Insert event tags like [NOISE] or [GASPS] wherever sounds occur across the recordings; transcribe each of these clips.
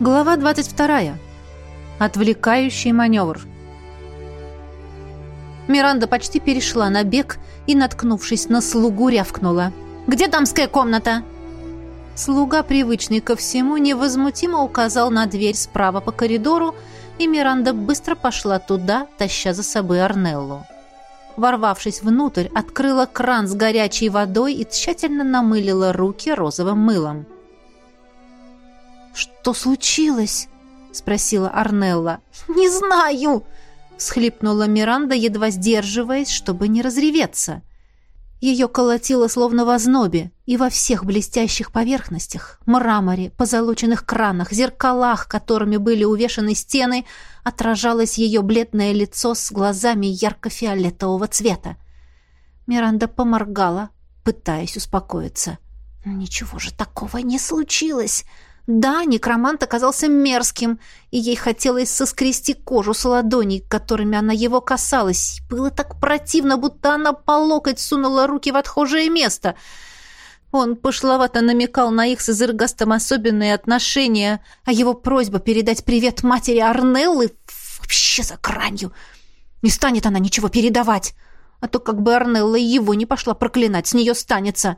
Глава 22. Отвлекающий маневр. Миранда почти перешла на бег и, наткнувшись на слугу, рявкнула. «Где дамская комната?» Слуга, привычный ко всему, невозмутимо указал на дверь справа по коридору, и Миранда быстро пошла туда, таща за собой Арнеллу. Ворвавшись внутрь, открыла кран с горячей водой и тщательно намылила руки розовым мылом. «Что случилось?» — спросила Арнелла. «Не знаю!» — всхлипнула Миранда, едва сдерживаясь, чтобы не разреветься. Ее колотило словно в ознобе, и во всех блестящих поверхностях, мраморе, позолоченных кранах, зеркалах, которыми были увешаны стены, отражалось ее бледное лицо с глазами ярко-фиолетового цвета. Миранда поморгала, пытаясь успокоиться. «Ничего же такого не случилось!» Да, некромант оказался мерзким, и ей хотелось соскрести кожу с ладоней, которыми она его касалась. Было так противно, будто она по локоть сунула руки в отхожее место. Он пошловато намекал на их с Изыргастом особенные отношения, а его просьба передать привет матери Арнеллы вообще за кранью. Не станет она ничего передавать, а то как бы Арнелла его не пошла проклинать, с нее станется.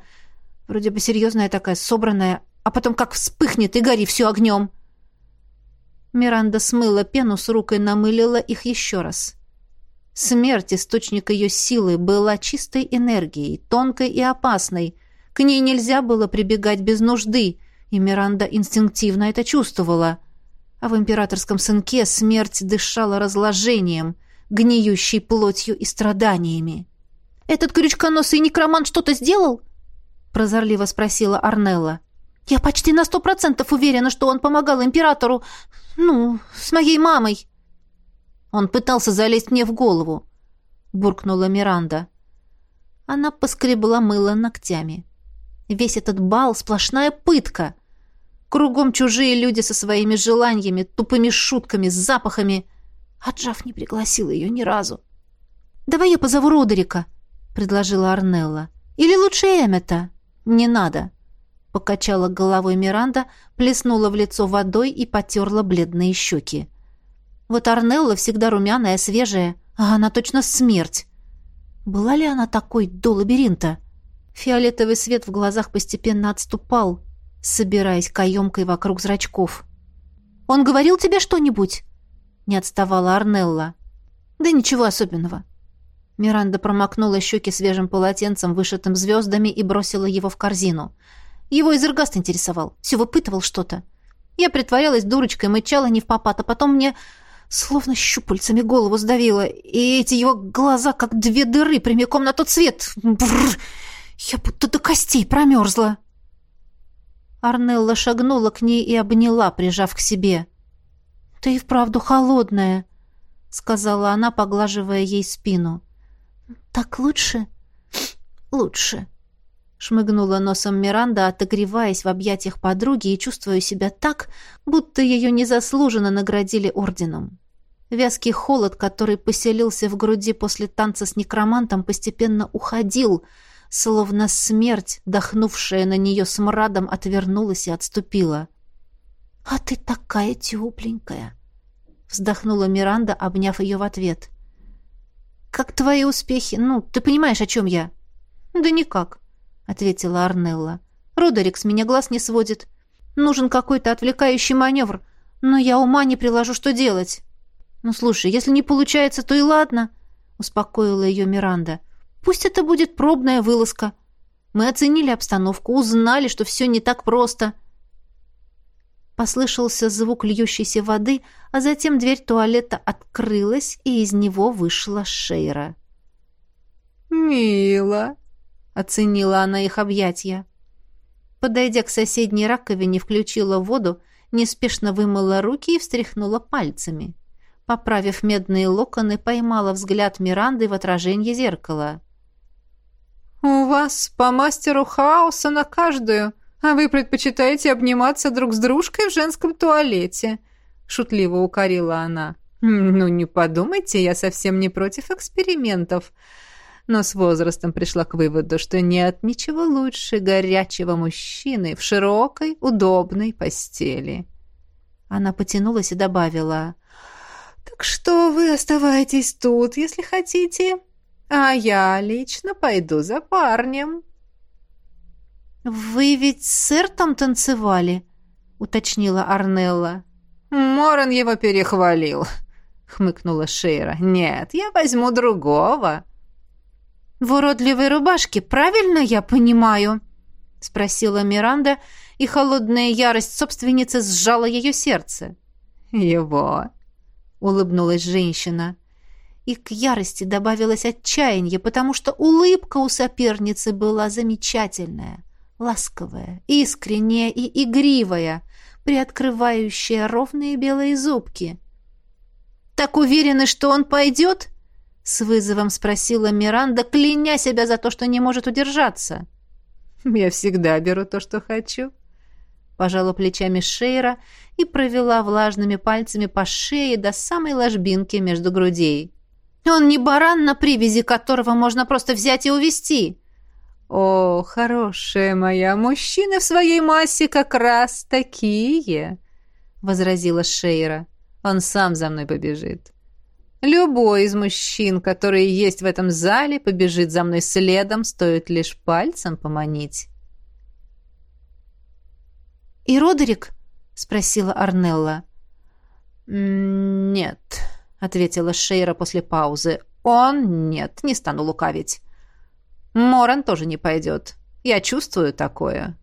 Вроде бы серьезная такая, собранная, а потом как вспыхнет и гори все огнем. Миранда смыла пену с рук и намылила их еще раз. Смерть, источник ее силы, была чистой энергией, тонкой и опасной. К ней нельзя было прибегать без нужды, и Миранда инстинктивно это чувствовала. А в императорском сынке смерть дышала разложением, гниющей плотью и страданиями. «Этот крючконосый некромант что-то сделал?» — прозорливо спросила Арнелла. Я почти на сто процентов уверена, что он помогал императору, ну, с моей мамой. Он пытался залезть мне в голову, буркнула Миранда. Она поскребла мыло ногтями. Весь этот бал — сплошная пытка. Кругом чужие люди со своими желаниями, тупыми шутками, запахами. А Джав не пригласил ее ни разу. «Давай я позову Родерика», — предложила Арнелла. «Или лучше Эммета». «Не надо», Покачала головой Миранда, плеснула в лицо водой и потерла бледные щеки. Вот Арнелла всегда румяная, свежая, а она точно смерть. Была ли она такой до лабиринта? Фиолетовый свет в глазах постепенно отступал, собираясь каемкой вокруг зрачков. «Он говорил тебе что-нибудь?» Не отставала Арнелла. «Да ничего особенного». Миранда промокнула щеки свежим полотенцем, вышитым звездами, и бросила его в корзину – его Изергаст интересовал. Все выпытывал что-то. Я притворялась дурочкой, мычала не в попад, а потом мне словно щупальцами голову сдавило, и эти его глаза, как две дыры, прямиком на тот свет. Бррр! Я будто до костей промерзла. Арнелла шагнула к ней и обняла, прижав к себе. «Ты и вправду холодная», — сказала она, поглаживая ей спину. «Так лучше?» «Лучше», Шмыгнула носом Миранда, отогреваясь в объятиях подруги и чувствуя себя так, будто ее незаслуженно наградили орденом. Вязкий холод, который поселился в груди после танца с некромантом, постепенно уходил, словно смерть, дохнувшая на нее смрадом, отвернулась и отступила. «А ты такая тепленькая!» — вздохнула Миранда, обняв ее в ответ. «Как твои успехи? Ну, ты понимаешь, о чем я?» «Да никак. — ответила Арнелла. «Родерик с меня глаз не сводит. Нужен какой-то отвлекающий маневр, но я ума не приложу, что делать». «Ну, слушай, если не получается, то и ладно», — успокоила ее Миранда. «Пусть это будет пробная вылазка. Мы оценили обстановку, узнали, что все не так просто». Послышался звук льющейся воды, а затем дверь туалета открылась, и из него вышла Шейра. «Мило!» — оценила она их объятия. Подойдя к соседней раковине, включила воду, неспешно вымыла руки и встряхнула пальцами. Поправив медные локоны, поймала взгляд Миранды в отражении зеркала. «У вас по мастеру хаоса на каждую, а вы предпочитаете обниматься друг с дружкой в женском туалете», — шутливо укорила она. «Ну, не подумайте, я совсем не против экспериментов но с возрастом пришла к выводу, что нет ничего лучше горячего мужчины в широкой, удобной постели. Она потянулась и добавила. «Так что вы оставайтесь тут, если хотите, а я лично пойду за парнем». «Вы ведь с Эртом танцевали?» — уточнила Арнелла. «Моран его перехвалил», — хмыкнула Шейра. «Нет, я возьму другого». «В уродливой рубашке, правильно я понимаю?» — спросила Миранда, и холодная ярость собственницы сжала ее сердце. «Его», — улыбнулась женщина. И к ярости добавилось отчаяние, потому что улыбка у соперницы была замечательная, ласковая, искренняя и игривая, приоткрывающая ровные белые зубки. «Так уверены, что он пойдет?» — с вызовом спросила Миранда, кляня себя за то, что не может удержаться. «Я всегда беру то, что хочу», — пожала плечами Шейра и провела влажными пальцами по шее до самой ложбинки между грудей. «Он не баран, на привязи которого можно просто взять и увести. «О, хорошая моя, мужчины в своей массе как раз такие!» — возразила Шейра. «Он сам за мной побежит. Любой из мужчин, которые есть в этом зале, побежит за мной следом, стоит лишь пальцем поманить». «И Родерик?» — спросила Арнелла. «Нет», — ответила Шейра после паузы. «Он нет, не стану лукавить». Моран тоже не пойдет. Я чувствую такое».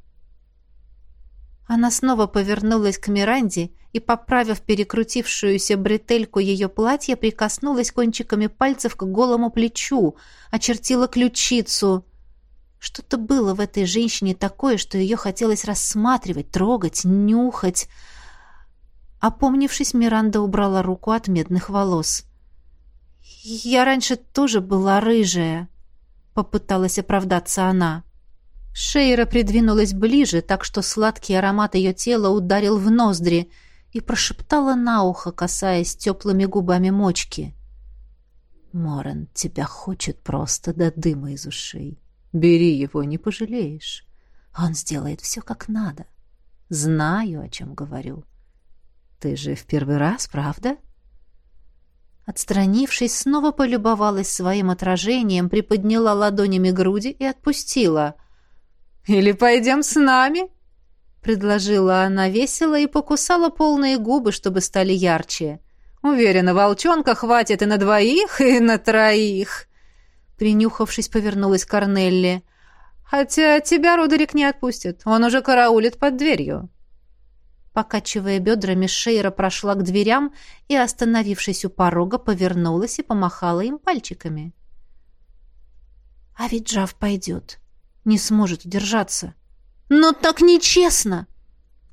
Она снова повернулась к Миранде и, поправив перекрутившуюся бретельку ее платья, прикоснулась кончиками пальцев к голому плечу, очертила ключицу. Что-то было в этой женщине такое, что ее хотелось рассматривать, трогать, нюхать. Опомнившись, Миранда убрала руку от медных волос. «Я раньше тоже была рыжая», попыталась оправдаться она. Шейра придвинулась ближе, так что сладкий аромат ее тела ударил в ноздри и прошептала на ухо, касаясь теплыми губами мочки. «Морен тебя хочет просто до дыма из ушей. Бери его, не пожалеешь. Он сделает все как надо. Знаю, о чем говорю. Ты же в первый раз, правда?» Отстранившись, снова полюбовалась своим отражением, приподняла ладонями груди и отпустила. «Или пойдем с нами?» — предложила она весело и покусала полные губы, чтобы стали ярче. «Уверена, волчонка хватит и на двоих, и на троих!» Принюхавшись, повернулась Корнелли. «Хотя тебя Родерик не отпустит. Он уже караулит под дверью». Покачивая бедрами, Шейра прошла к дверям и, остановившись у порога, повернулась и помахала им пальчиками. «А ведь Джав пойдет. Не сможет удержаться». «Но так нечестно!»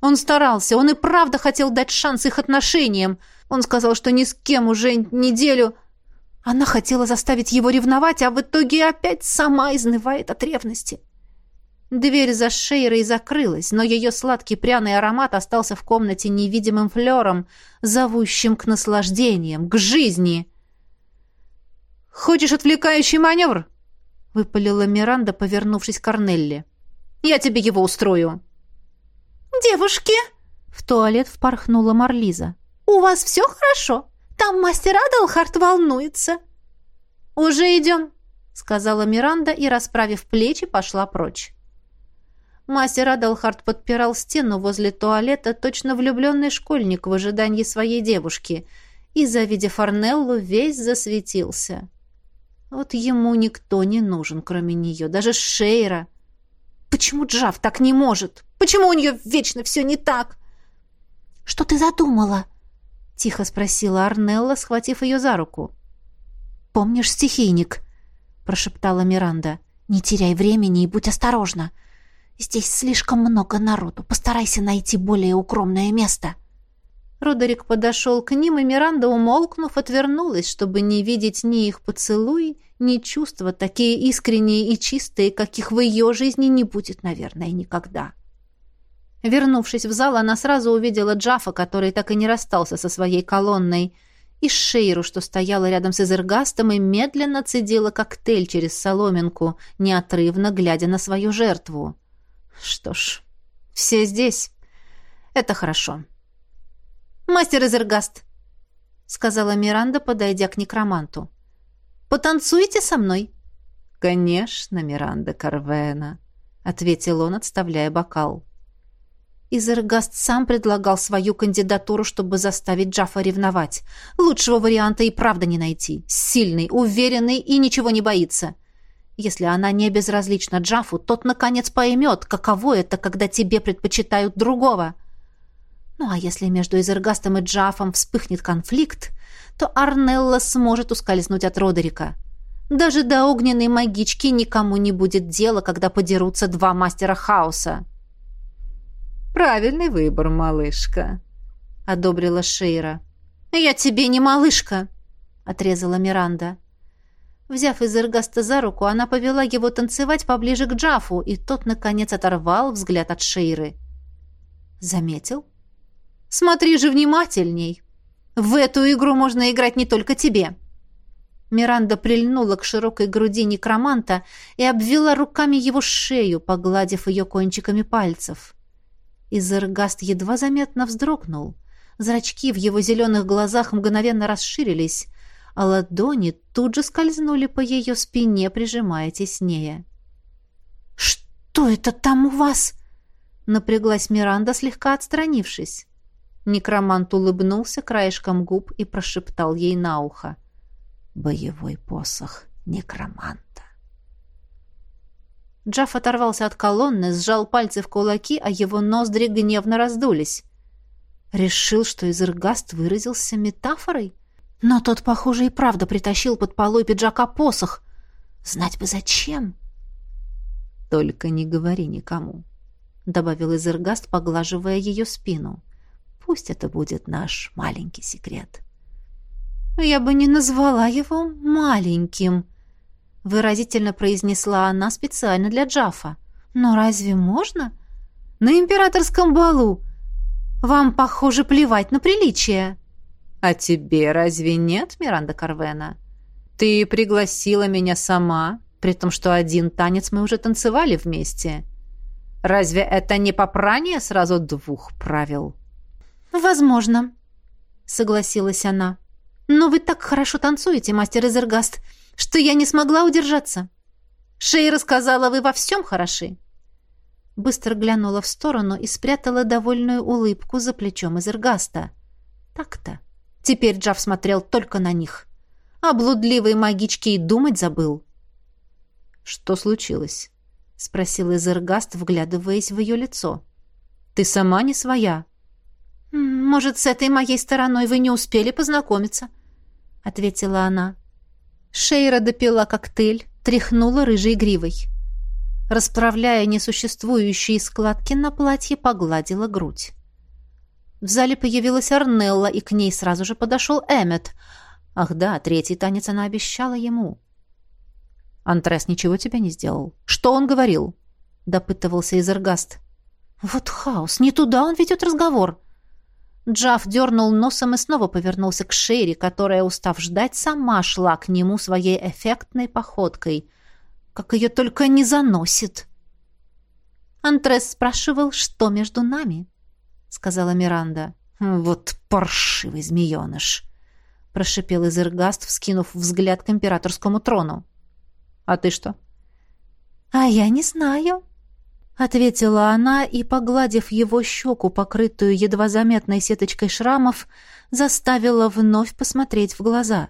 Он старался, он и правда хотел дать шанс их отношениям. Он сказал, что ни с кем уже неделю... Она хотела заставить его ревновать, а в итоге опять сама изнывает от ревности. Дверь за Шейрой закрылась, но ее сладкий пряный аромат остался в комнате невидимым флером, зовущим к наслаждениям, к жизни. «Хочешь отвлекающий маневр?» — выпалила Миранда, повернувшись к Корнелли. «Я тебе его устрою». «Девушки!» — в туалет впорхнула Марлиза. «У вас все хорошо? Там мастер Адалхарт волнуется». «Уже идем», — сказала Миранда и, расправив плечи, пошла прочь. Мастер Адалхард подпирал стену возле туалета, точно влюбленный школьник в ожидании своей девушки, и, завидев Форнеллу, весь засветился. Вот ему никто не нужен, кроме нее, даже Шейра. Почему Джав так не может? Почему у нее вечно все не так? «Что ты задумала?» — тихо спросила Арнелла, схватив ее за руку. «Помнишь стихийник?» — прошептала Миранда. «Не теряй времени и будь осторожна. Здесь слишком много народу. Постарайся найти более укромное место». Родерик подошел к ним, и Миранда, умолкнув, отвернулась, чтобы не видеть ни их поцелуй, ни чувства, такие искренние и чистые, каких в ее жизни не будет, наверное, никогда. Вернувшись в зал, она сразу увидела Джафа, который так и не расстался со своей колонной, и Шейру, что стояла рядом с Эзергастом и медленно цедила коктейль через соломинку, неотрывно глядя на свою жертву. Что ж, все здесь. Это хорошо. «Мастер Эзергаст», — сказала Миранда, подойдя к некроманту. «Потанцуете со мной?» «Конечно, Миранда Карвена», — ответил он, отставляя бокал. Изергаст сам предлагал свою кандидатуру, чтобы заставить Джафа ревновать. Лучшего варианта и правда не найти. Сильный, уверенный и ничего не боится. Если она не безразлична Джафу, тот, наконец, поймет, каково это, когда тебе предпочитают другого. Ну а если между Изергастом и Джафом вспыхнет конфликт, то Арнелла сможет ускользнуть от Родерика. Даже до огненной магички никому не будет дела, когда подерутся два мастера хаоса. «Правильный выбор, малышка», — одобрила Шейра. «Я тебе не малышка», — отрезала Миранда. Взяв из Эргаста за руку, она повела его танцевать поближе к Джафу, и тот, наконец, оторвал взгляд от Шейры. «Заметил?» «Смотри же внимательней! В эту игру можно играть не только тебе!» Миранда прильнула к широкой груди некроманта и обвела руками его шею, погладив ее кончиками пальцев. Изергаст едва заметно вздрогнул. Зрачки в его зеленых глазах мгновенно расширились, а ладони тут же скользнули по ее спине, прижимая теснее. «Что это там у вас?» Напряглась Миранда, слегка отстранившись. Некромант улыбнулся краешком губ и прошептал ей на ухо. «Боевой посох некромант». Джаф оторвался от колонны, сжал пальцы в кулаки, а его ноздри гневно раздулись. Решил, что Изергаст выразился метафорой? Но тот, похоже, и правда притащил под полой пиджака посох. Знать бы зачем. «Только не говори никому», — добавил Изергаст, поглаживая ее спину. «Пусть это будет наш маленький секрет». «Я бы не назвала его маленьким», — выразительно произнесла она специально для Джафа. «Но разве можно? На императорском балу! Вам, похоже, плевать на приличие!» «А тебе разве нет, Миранда Карвена? Ты пригласила меня сама, при том, что один танец мы уже танцевали вместе. Разве это не попрание сразу двух правил?» «Возможно», — согласилась она. «Но вы так хорошо танцуете, мастер Эзергаст что я не смогла удержаться. Шейра сказала, вы во всем хороши. Быстро глянула в сторону и спрятала довольную улыбку за плечом из эргаста. Так-то. Теперь Джав смотрел только на них. А блудливой магичке и думать забыл. «Что случилось?» — спросил Изергаст, вглядываясь в ее лицо. «Ты сама не своя». «Может, с этой моей стороной вы не успели познакомиться?» — ответила она. Шейра допила коктейль, тряхнула рыжей гривой. Расправляя несуществующие складки на платье, погладила грудь. В зале появилась Арнелла, и к ней сразу же подошел Эммет. Ах да, третий танец она обещала ему. «Антрес ничего тебе не сделал. Что он говорил?» — допытывался Изергаст. «Вот хаос, не туда он ведет разговор». Джав дернул носом и снова повернулся к Шерри, которая, устав ждать, сама шла к нему своей эффектной походкой. Как ее только не заносит. Антрес спрашивал, что между нами, — сказала Миранда. «Вот паршивый змееныш!» — прошипел Изергаст, вскинув взгляд к императорскому трону. «А ты что?» «А я не знаю», ответила она и, погладив его щеку, покрытую едва заметной сеточкой шрамов, заставила вновь посмотреть в глаза.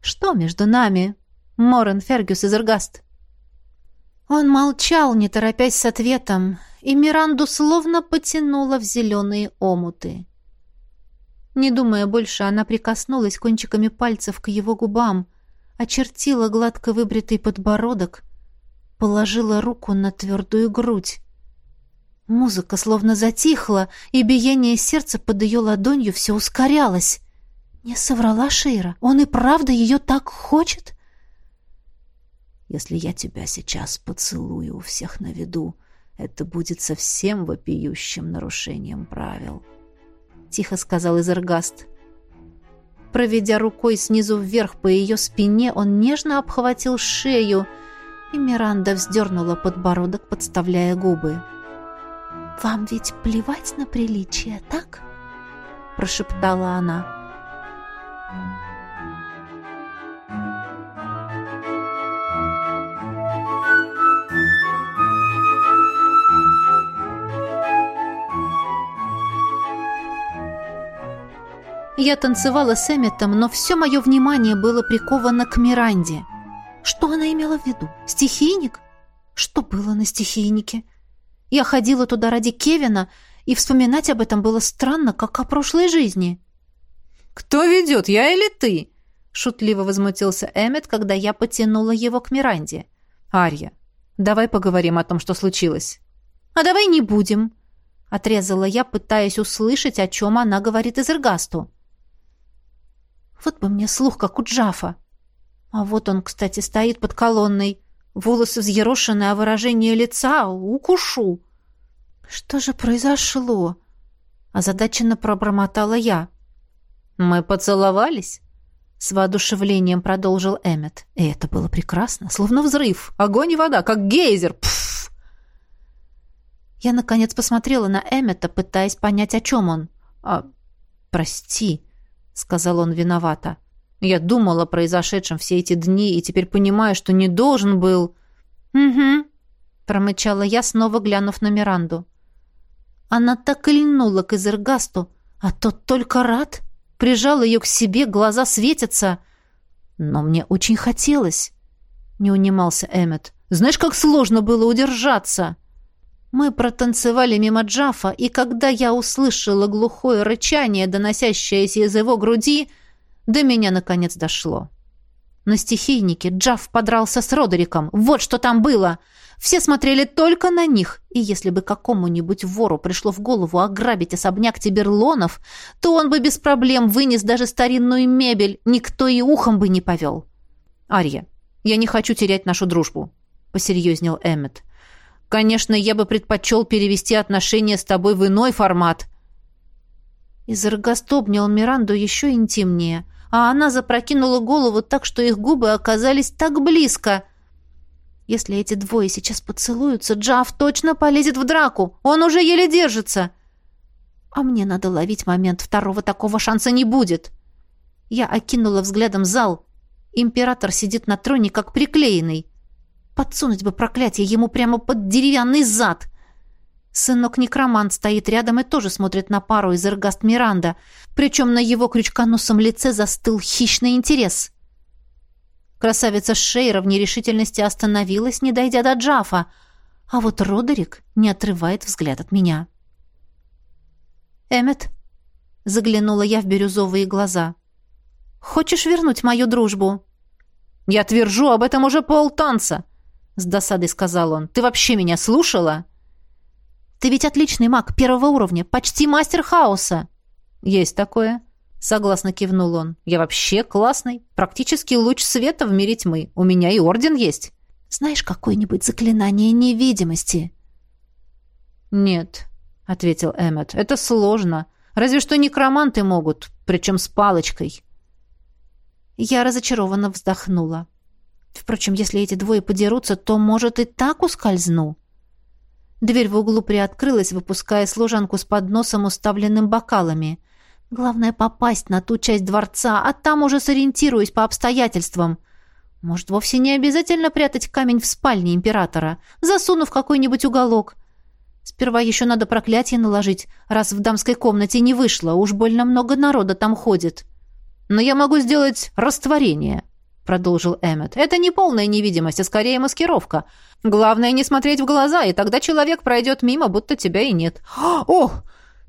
«Что между нами, Морен Фергюс из Эргаст?» Он молчал, не торопясь с ответом, и Миранду словно потянула в зеленые омуты. Не думая больше, она прикоснулась кончиками пальцев к его губам, очертила гладко выбритый подбородок, положила руку на твердую грудь. Музыка словно затихла, и биение сердца под ее ладонью все ускорялось. Не соврала Шейра. Он и правда ее так хочет? Если я тебя сейчас поцелую у всех на виду, это будет совсем вопиющим нарушением правил. Тихо сказал Изергаст. Проведя рукой снизу вверх по ее спине, он нежно обхватил шею, и Миранда вздернула подбородок, подставляя губы. «Вам ведь плевать на приличие, так?» прошептала она. Я танцевала с Эмметом, но все мое внимание было приковано к Миранде. Что она имела в виду? Стихийник? Что было на стихийнике? Я ходила туда ради Кевина, и вспоминать об этом было странно, как о прошлой жизни. «Кто ведет, я или ты?» — шутливо возмутился Эммет, когда я потянула его к Миранде. «Арья, давай поговорим о том, что случилось». «А давай не будем», — отрезала я, пытаясь услышать, о чем она говорит Изергасту. Вот бы мне слух, как у Джафа. А вот он, кстати, стоит под колонной. Волосы взъерошены, а выражение лица укушу. Что же произошло? Озадаченно пробормотала я. Мы поцеловались? С воодушевлением продолжил Эммет. И это было прекрасно, словно взрыв. Огонь и вода, как гейзер. Пф! Я, наконец, посмотрела на Эммета, пытаясь понять, о чем он. «А, прости», сказал он виновато. Я думала о произошедшем все эти дни и теперь понимаю, что не должен был. Угу, промычала я, снова глянув на Миранду. Она так и льнула к Изергасту, а тот только рад. Прижал ее к себе, глаза светятся. Но мне очень хотелось. Не унимался Эммет. Знаешь, как сложно было удержаться. Мы протанцевали мимо Джафа, и когда я услышала глухое рычание, доносящееся из его груди, до меня наконец дошло. На стихийнике Джаф подрался с Родериком. Вот что там было! Все смотрели только на них, и если бы какому-нибудь вору пришло в голову ограбить особняк Тиберлонов, то он бы без проблем вынес даже старинную мебель, никто и ухом бы не повел. «Арья, я не хочу терять нашу дружбу», — посерьезнел Эммет. Конечно, я бы предпочел перевести отношения с тобой в иной формат». Изергаст обнял Миранду еще интимнее, а она запрокинула голову так, что их губы оказались так близко. Если эти двое сейчас поцелуются, Джав точно полезет в драку. Он уже еле держится. А мне надо ловить момент. Второго такого шанса не будет. Я окинула взглядом зал. Император сидит на троне, как приклеенный. Подсунуть бы проклятие ему прямо под деревянный зад. Сынок-некромант стоит рядом и тоже смотрит на пару из Эргаст Миранда, причем на его крючконосом лице застыл хищный интерес. Красавица Шейра в нерешительности остановилась, не дойдя до Джафа, а вот Родерик не отрывает взгляд от меня. «Эммет», — заглянула я в бирюзовые глаза, — «хочешь вернуть мою дружбу?» «Я твержу об этом уже полтанца», с досадой сказал он. Ты вообще меня слушала? Ты ведь отличный маг первого уровня, почти мастер хаоса. Есть такое, согласно кивнул он. Я вообще классный, практически луч света в мире тьмы. У меня и орден есть. Знаешь какое-нибудь заклинание невидимости? Нет, ответил Эммет. Это сложно. Разве что некроманты могут, причем с палочкой. Я разочарованно вздохнула. Впрочем, если эти двое подерутся, то, может, и так ускользну. Дверь в углу приоткрылась, выпуская служанку с подносом, уставленным бокалами. Главное — попасть на ту часть дворца, а там уже сориентируюсь по обстоятельствам. Может, вовсе не обязательно прятать камень в спальне императора, засунув в какой-нибудь уголок. Сперва еще надо проклятие наложить, раз в дамской комнате не вышло, уж больно много народа там ходит. Но я могу сделать растворение продолжил Эммет. «Это не полная невидимость, а скорее маскировка. Главное не смотреть в глаза, и тогда человек пройдет мимо, будто тебя и нет». [GASPS] «Ох,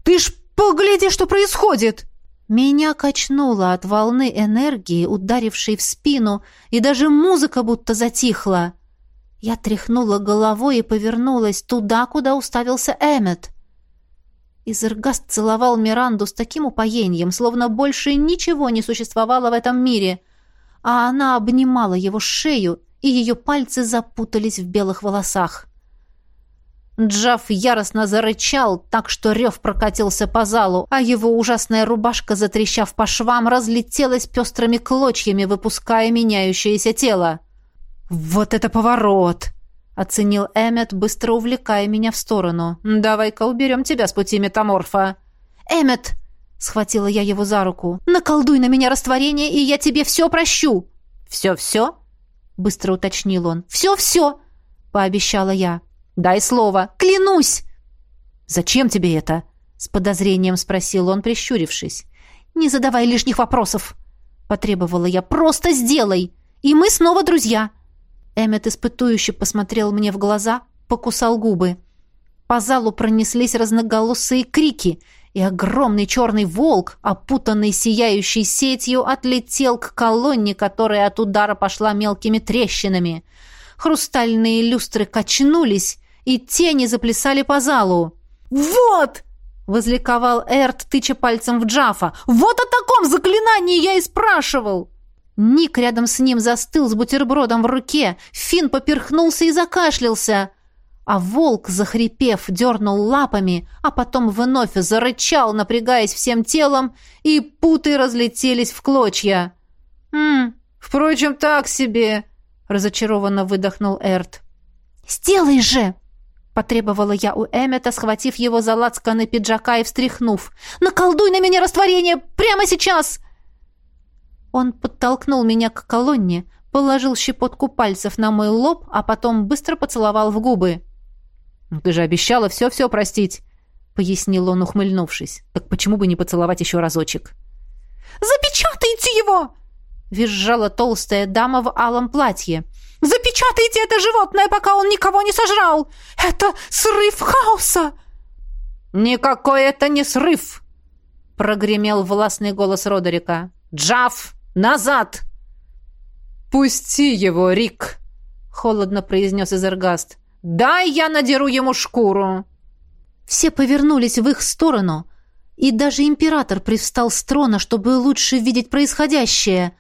ты ж погляди, что происходит!» Меня качнуло от волны энергии, ударившей в спину, и даже музыка будто затихла. Я тряхнула головой и повернулась туда, куда уставился Эммет. Изергаст целовал Миранду с таким упоением, словно больше ничего не существовало в этом мире — а она обнимала его шею, и ее пальцы запутались в белых волосах. Джав яростно зарычал, так что рев прокатился по залу, а его ужасная рубашка, затрещав по швам, разлетелась пестрыми клочьями, выпуская меняющееся тело. «Вот это поворот!» — оценил Эммет, быстро увлекая меня в сторону. «Давай-ка уберем тебя с пути метаморфа». «Эммет!» Схватила я его за руку. «Наколдуй на меня растворение, и я тебе все прощу!» «Все-все?» — быстро уточнил он. «Все-все!» — пообещала я. «Дай слово! Клянусь!» «Зачем тебе это?» — с подозрением спросил он, прищурившись. «Не задавай лишних вопросов!» — потребовала я. «Просто сделай! И мы снова друзья!» Эммет испытующе посмотрел мне в глаза, покусал губы. По залу пронеслись разноголосые крики — и огромный черный волк, опутанный сияющей сетью, отлетел к колонне, которая от удара пошла мелкими трещинами. Хрустальные люстры качнулись, и тени заплясали по залу. «Вот!» — возликовал Эрт, тыча пальцем в Джафа. «Вот о таком заклинании я и спрашивал!» Ник рядом с ним застыл с бутербродом в руке. Фин поперхнулся и закашлялся а волк, захрипев, дернул лапами, а потом вновь зарычал, напрягаясь всем телом, и путы разлетелись в клочья. «Хм, впрочем, так себе», — разочарованно выдохнул Эрт. «Сделай же!» — потребовала я у Эммета, схватив его за лацканы пиджака и встряхнув. «Наколдуй на меня растворение! Прямо сейчас!» Он подтолкнул меня к колонне, положил щепотку пальцев на мой лоб, а потом быстро поцеловал в губы. «Ну, «Ты же обещала все-все простить», — пояснил он, ухмыльнувшись. «Так почему бы не поцеловать еще разочек?» «Запечатайте его!» — визжала толстая дама в алом платье. «Запечатайте это животное, пока он никого не сожрал! Это срыв хаоса!» «Никакой это не срыв!» — прогремел властный голос Родерика. «Джав, назад!» «Пусти его, Рик!» — холодно произнес Изергаст. «Дай я надеру ему шкуру!» Все повернулись в их сторону, и даже император привстал с трона, чтобы лучше видеть происходящее.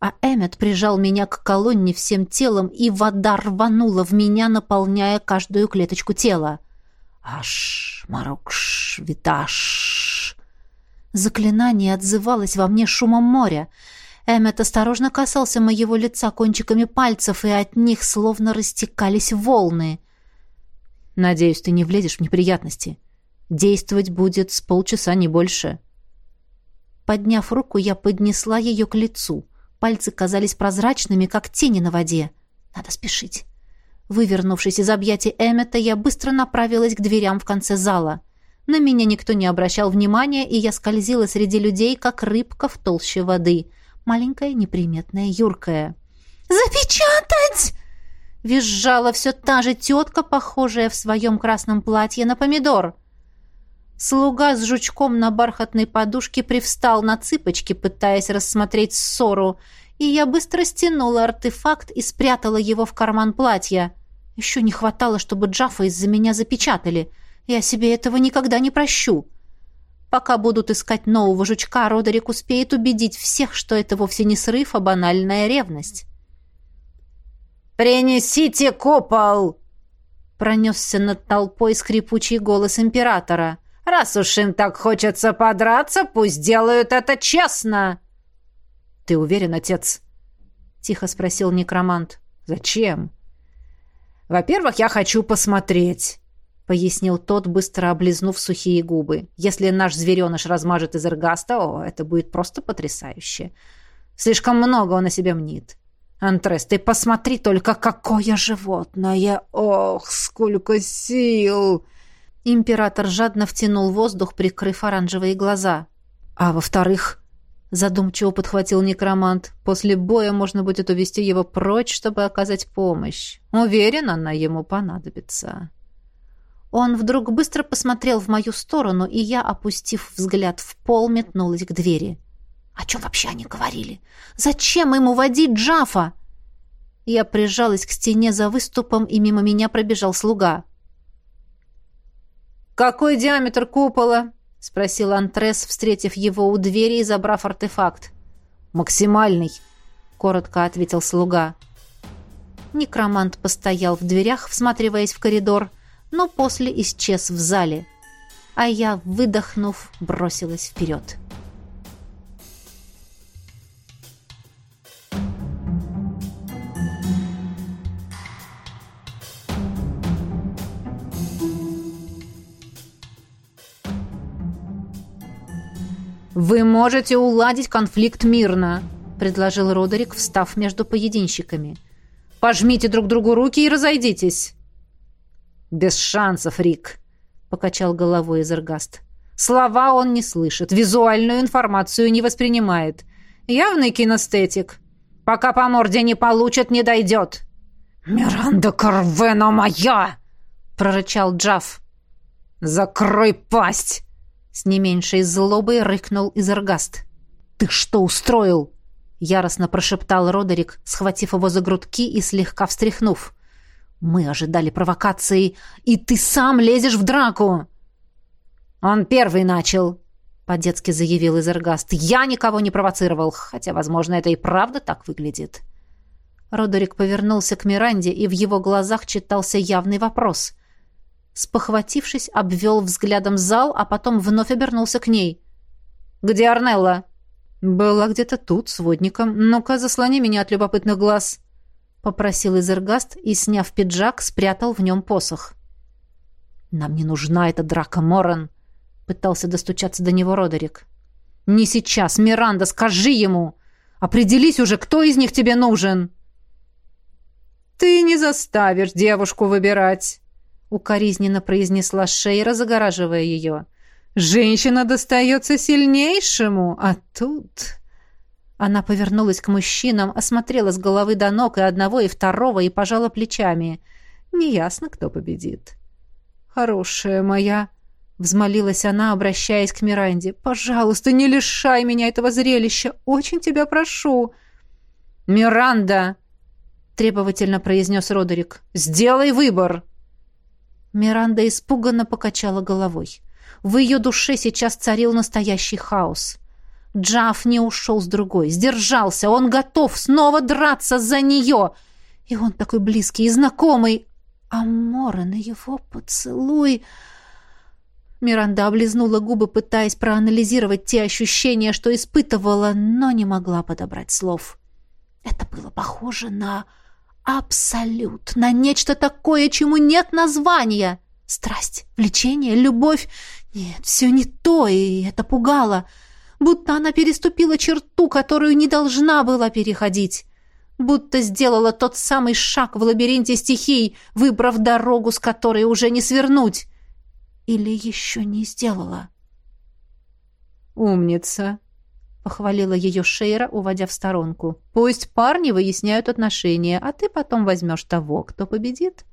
А Эммет прижал меня к колонне всем телом, и вода рванула в меня, наполняя каждую клеточку тела. «Аш, Марокш, Виташ!» Заклинание отзывалось во мне шумом моря — Эммет осторожно касался моего лица кончиками пальцев, и от них словно растекались волны. Надеюсь, ты не влезешь в неприятности. Действовать будет с полчаса, не больше. Подняв руку, я поднесла ее к лицу. Пальцы казались прозрачными, как тени на воде. Надо спешить. Вывернувшись из объятий Эммета, я быстро направилась к дверям в конце зала. На меня никто не обращал внимания, и я скользила среди людей, как рыбка в толще воды. Маленькая, неприметная, юркая. «Запечатать!» Визжала все та же тетка, похожая в своем красном платье на помидор. Слуга с жучком на бархатной подушке привстал на цыпочки, пытаясь рассмотреть ссору, и я быстро стянула артефакт и спрятала его в карман платья. Еще не хватало, чтобы Джафа из-за меня запечатали. Я себе этого никогда не прощу. Пока будут искать нового жучка, Родерик успеет убедить всех, что это вовсе не срыв, а банальная ревность. «Принесите купол!» Пронесся над толпой скрипучий голос императора. «Раз уж им так хочется подраться, пусть делают это честно!» «Ты уверен, отец?» Тихо спросил некромант. «Зачем?» «Во-первых, я хочу посмотреть», — пояснил тот, быстро облизнув сухие губы. «Если наш звереныш размажет из эргаста, о, это будет просто потрясающе. Слишком много он о себе мнит. Антрес, ты посмотри только, какое животное! Ох, сколько сил!» Император жадно втянул воздух, прикрыв оранжевые глаза. «А во-вторых...» Задумчиво подхватил некромант. «После боя можно будет увести его прочь, чтобы оказать помощь. Уверен, она ему понадобится». Он вдруг быстро посмотрел в мою сторону, и я, опустив взгляд в пол, метнулась к двери. О чем вообще они говорили? Зачем им уводить Джафа? Я прижалась к стене за выступом, и мимо меня пробежал слуга. «Какой диаметр купола?» — спросил Антрес, встретив его у двери и забрав артефакт. «Максимальный», — коротко ответил слуга. Некромант постоял в дверях, всматриваясь в коридор, но после исчез в зале, а я, выдохнув, бросилась вперед. «Вы можете уладить конфликт мирно», — предложил Родерик, встав между поединщиками. «Пожмите друг другу руки и разойдитесь». «Без шансов, Рик», — покачал головой Эзергаст. «Слова он не слышит, визуальную информацию не воспринимает. Явный кинестетик. Пока по морде не получит, не дойдет». «Миранда Карвена моя!» — прорычал Джафф. «Закрой пасть!» — с не меньшей злобой рыкнул Изергаст. «Ты что устроил?» — яростно прошептал Родерик, схватив его за грудки и слегка встряхнув. Мы ожидали провокации, и ты сам лезешь в драку!» «Он первый начал», — по-детски заявил Изергаст. «Я никого не провоцировал, хотя, возможно, это и правда так выглядит». Родерик повернулся к Миранде, и в его глазах читался явный вопрос. Спохватившись, обвел взглядом зал, а потом вновь обернулся к ней. «Где Арнелла?» «Была где-то тут, с водником. Ну-ка, заслони меня от любопытных глаз» попросил Изергаст и, сняв пиджак, спрятал в нем посох. «Нам не нужна эта драка, Моран!» — пытался достучаться до него Родерик. «Не сейчас, Миранда, скажи ему! Определись уже, кто из них тебе нужен!» «Ты не заставишь девушку выбирать!» — укоризненно произнесла Шейра, загораживая ее. «Женщина достается сильнейшему, а тут...» Она повернулась к мужчинам, осмотрела с головы до ног и одного, и второго, и пожала плечами. Неясно, кто победит. «Хорошая моя!» — взмолилась она, обращаясь к Миранде. «Пожалуйста, не лишай меня этого зрелища! Очень тебя прошу!» «Миранда!» — требовательно произнес Родерик. «Сделай выбор!» Миранда испуганно покачала головой. В ее душе сейчас царил настоящий хаос. Джаф не ушел с другой, сдержался, он готов снова драться за нее. И он такой близкий и знакомый. А Морен и его поцелуй... Миранда облизнула губы, пытаясь проанализировать те ощущения, что испытывала, но не могла подобрать слов. Это было похоже на абсолют, на нечто такое, чему нет названия. Страсть, влечение, любовь. Нет, все не то, и это пугало. — будто она переступила черту, которую не должна была переходить, будто сделала тот самый шаг в лабиринте стихий, выбрав дорогу, с которой уже не свернуть. Или еще не сделала. «Умница!» — похвалила ее Шейра, уводя в сторонку. «Пусть парни выясняют отношения, а ты потом возьмешь того, кто победит».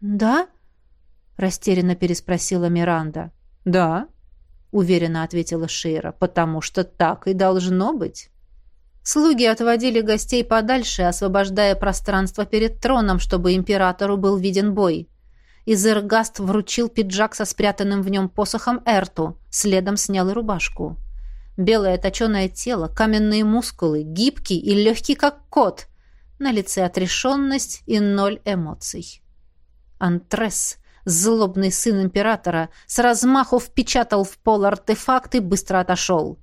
«Да?» — растерянно переспросила Миранда. «Да», уверенно ответила Шейра, потому что так и должно быть. Слуги отводили гостей подальше, освобождая пространство перед троном, чтобы императору был виден бой. Изергаст вручил пиджак со спрятанным в нем посохом Эрту, следом снял и рубашку. Белое точеное тело, каменные мускулы, гибкий и легкий, как кот. На лице отрешенность и ноль эмоций. Антрес Злобный сын императора с размаху впечатал в пол артефакт и быстро отошел.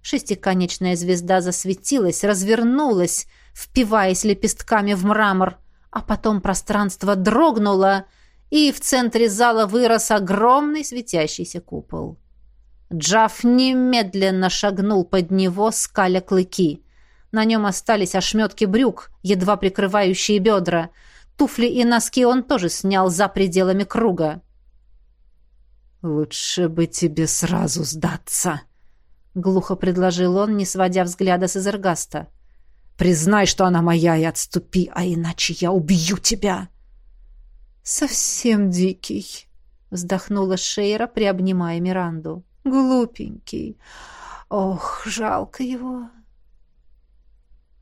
Шестиконечная звезда засветилась, развернулась, впиваясь лепестками в мрамор, а потом пространство дрогнуло, и в центре зала вырос огромный светящийся купол. Джаф немедленно шагнул под него, скаля клыки. На нем остались ошметки брюк, едва прикрывающие бедра — Туфли и носки он тоже снял за пределами круга. «Лучше бы тебе сразу сдаться», — глухо предложил он, не сводя взгляда с Эзергаста. «Признай, что она моя, и отступи, а иначе я убью тебя!» «Совсем дикий», — вздохнула Шейра, приобнимая Миранду. «Глупенький. Ох, жалко его».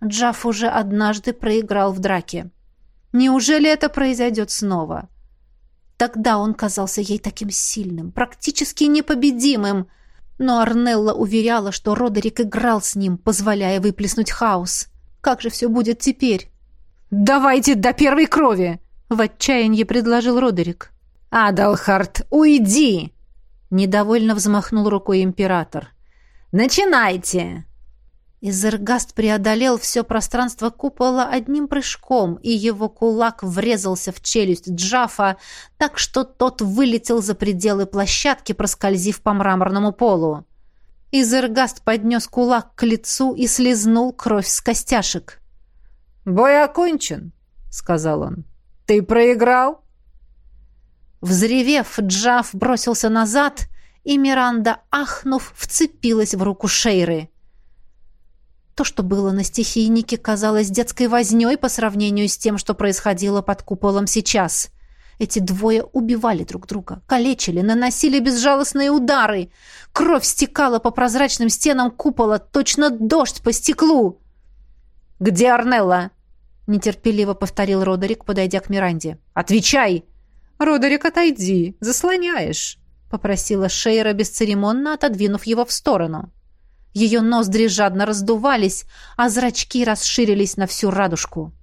Джаф уже однажды проиграл в драке. Неужели это произойдет снова? Тогда он казался ей таким сильным, практически непобедимым. Но Арнелла уверяла, что Родерик играл с ним, позволяя выплеснуть хаос. Как же все будет теперь? «Давайте до первой крови!» — в отчаянии предложил Родерик. «Адалхард, уйди!» — недовольно взмахнул рукой император. «Начинайте!» Изергаст преодолел все пространство купола одним прыжком, и его кулак врезался в челюсть Джафа, так что тот вылетел за пределы площадки, проскользив по мраморному полу. Изергаст поднес кулак к лицу и слезнул кровь с костяшек. «Бой окончен», — сказал он. «Ты проиграл?» Взревев, Джав бросился назад, и Миранда, ахнув, вцепилась в руку Шейры. То, что было на стихийнике, казалось детской вознёй по сравнению с тем, что происходило под куполом сейчас. Эти двое убивали друг друга, калечили, наносили безжалостные удары. Кровь стекала по прозрачным стенам купола, точно дождь по стеклу. «Где Арнелла?» — нетерпеливо повторил Родерик, подойдя к Миранде. «Отвечай!» «Родерик, отойди, заслоняешь», — попросила Шейра бесцеремонно, отодвинув его в сторону. Ее ноздри жадно раздувались, а зрачки расширились на всю радужку.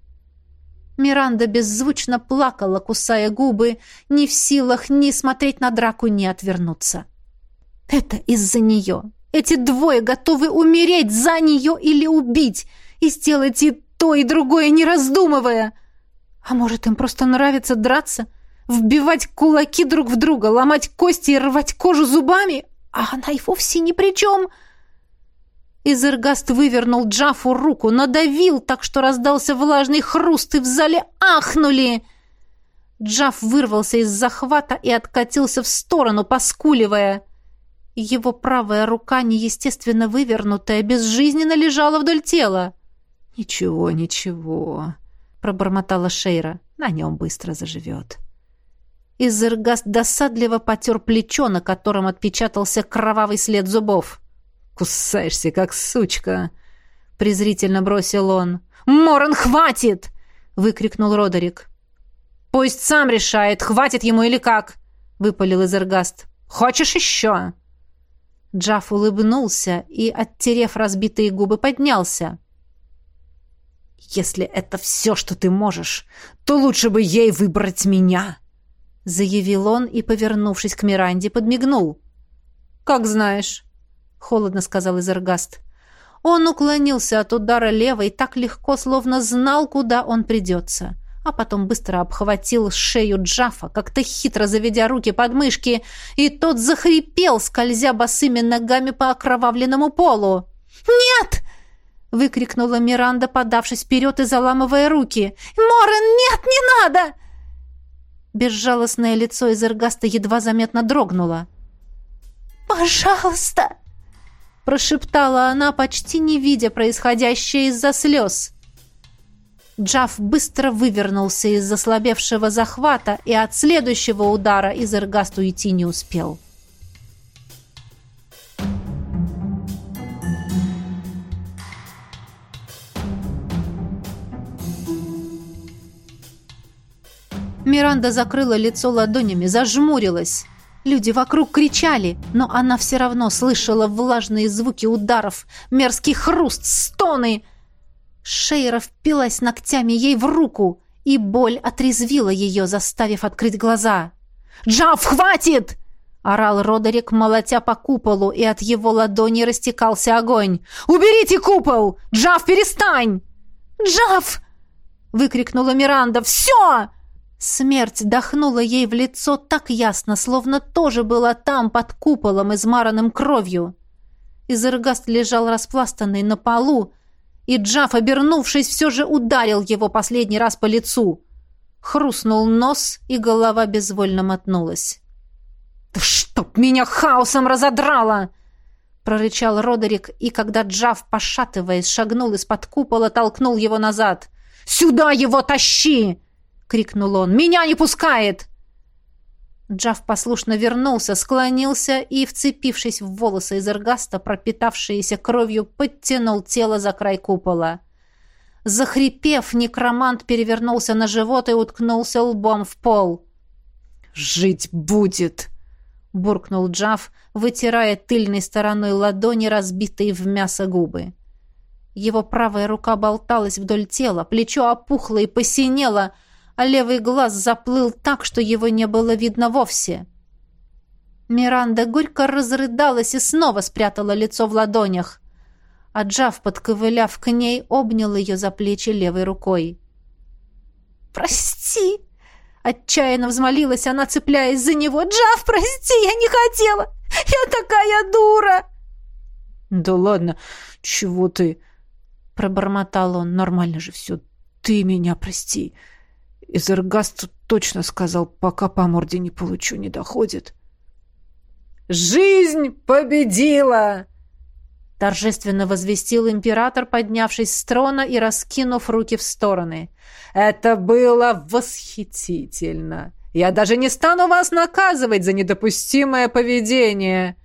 Миранда беззвучно плакала, кусая губы, не в силах ни смотреть на драку, ни отвернуться. Это из-за нее. Эти двое готовы умереть за нее или убить, и сделать и то, и другое, не раздумывая. А может, им просто нравится драться, вбивать кулаки друг в друга, ломать кости и рвать кожу зубами? А она и вовсе ни при чем — Изергаст вывернул Джафу руку, надавил так, что раздался влажный хруст, и в зале ахнули. Джаф вырвался из захвата и откатился в сторону, поскуливая. Его правая рука, неестественно вывернутая, безжизненно лежала вдоль тела. «Ничего, ничего», — пробормотала Шейра. «На нем быстро заживет». Изергаст досадливо потер плечо, на котором отпечатался кровавый след зубов. «Кусаешься, как сучка!» — презрительно бросил он. «Моран, хватит!» — выкрикнул Родерик. «Пусть сам решает, хватит ему или как!» — выпалил Изергаст. «Хочешь еще?» Джаф улыбнулся и, оттерев разбитые губы, поднялся. «Если это все, что ты можешь, то лучше бы ей выбрать меня!» Заявил он и, повернувшись к Миранде, подмигнул. «Как знаешь». — холодно сказал Изергаст. Он уклонился от удара левой так легко, словно знал, куда он придется. А потом быстро обхватил шею Джафа, как-то хитро заведя руки под мышки, и тот захрипел, скользя босыми ногами по окровавленному полу. «Нет!» — выкрикнула Миранда, подавшись вперед и заламывая руки. «Морен, нет, не надо!» Безжалостное лицо Изергаста едва заметно дрогнуло. «Пожалуйста!» прошептала она, почти не видя происходящее из-за слез. Джаф быстро вывернулся из заслабевшего захвата и от следующего удара из Эргаст уйти не успел. Миранда закрыла лицо ладонями, зажмурилась. Люди вокруг кричали, но она все равно слышала влажные звуки ударов, мерзкий хруст, стоны. Шейра впилась ногтями ей в руку, и боль отрезвила ее, заставив открыть глаза. «Джав, хватит!» — орал Родерик, молотя по куполу, и от его ладони растекался огонь. «Уберите купол! Джав, перестань!» «Джав!» — выкрикнула Миранда. «Все!» Смерть дохнула ей в лицо так ясно, словно тоже была там, под куполом, измаранным кровью. Изергаст лежал распластанный на полу, и Джаф, обернувшись, все же ударил его последний раз по лицу. Хрустнул нос, и голова безвольно мотнулась. «Да чтоб меня хаосом разодрало!» прорычал Родерик, и когда Джаф, пошатываясь, шагнул из-под купола, толкнул его назад. «Сюда его тащи!» — крикнул он. «Меня не пускает!» Джав послушно вернулся, склонился и, вцепившись в волосы из эргаста, пропитавшиеся кровью, подтянул тело за край купола. Захрипев, некромант перевернулся на живот и уткнулся лбом в пол. «Жить будет!» — буркнул Джав, вытирая тыльной стороной ладони разбитые в мясо губы. Его правая рука болталась вдоль тела, плечо опухло и посинело — а левый глаз заплыл так, что его не было видно вовсе. Миранда горько разрыдалась и снова спрятала лицо в ладонях. А Джав, подковыляв к ней, обнял ее за плечи левой рукой. «Прости!» — отчаянно взмолилась она, цепляясь за него. «Джав, прости, я не хотела! Я такая дура!» «Да ладно, чего ты?» — пробормотал он. «Нормально же все. Ты меня прости. Изергаст точно сказал, пока по морде не получу, не доходит». «Жизнь победила!» Торжественно возвестил император, поднявшись с трона и раскинув руки в стороны. «Это было восхитительно! Я даже не стану вас наказывать за недопустимое поведение!»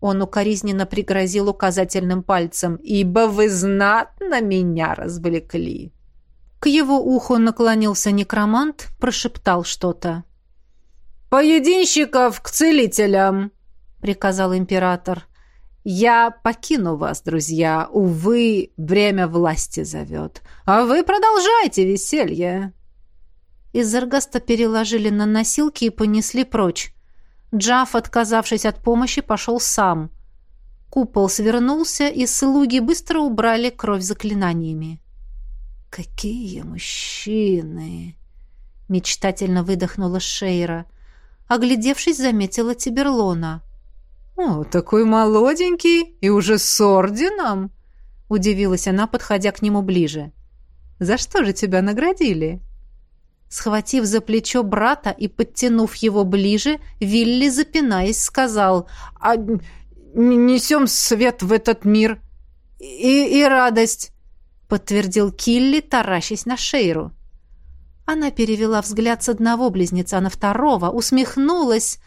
Он укоризненно пригрозил указательным пальцем, «ибо вы знатно меня развлекли!» К его уху наклонился некромант, прошептал что-то. «Поединщиков к целителям!» — приказал император. «Я покину вас, друзья. Увы, бремя власти зовет. А вы продолжайте веселье!» Из Эргаста переложили на носилки и понесли прочь. Джаф, отказавшись от помощи, пошел сам. Купол свернулся, и слуги быстро убрали кровь заклинаниями. «Какие мужчины!» — мечтательно выдохнула Шейра. Оглядевшись, заметила Тиберлона. «О, такой молоденький и уже с орденом!» — удивилась она, подходя к нему ближе. «За что же тебя наградили?» Схватив за плечо брата и подтянув его ближе, Вилли, запинаясь, сказал, «А несем свет в этот мир и, и радость», — подтвердил Килли, таращась на Шейру. Она перевела взгляд с одного близнеца на второго, усмехнулась,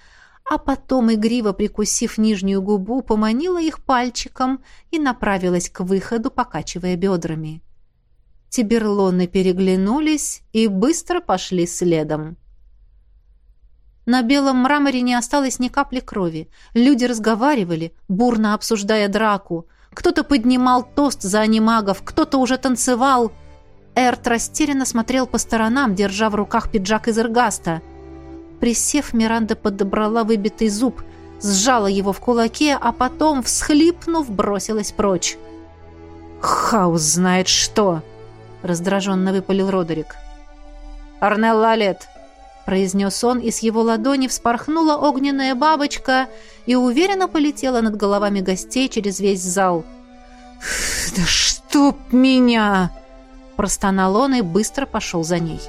а потом, игриво прикусив нижнюю губу, поманила их пальчиком и направилась к выходу, покачивая бедрами. Тиберлоны переглянулись и быстро пошли следом. На белом мраморе не осталось ни капли крови. Люди разговаривали, бурно обсуждая драку. Кто-то поднимал тост за анимагов, кто-то уже танцевал. Эрт растерянно смотрел по сторонам, держа в руках пиджак из эргаста. Присев, Миранда подобрала выбитый зуб, сжала его в кулаке, а потом, всхлипнув, бросилась прочь. «Хаус знает что!» — раздраженно выпалил Родерик. «Арнелл Лалет!» — произнес он, и с его ладони вспорхнула огненная бабочка и уверенно полетела над головами гостей через весь зал. «Да чтоб меня!» — простонал он и быстро пошел за ней.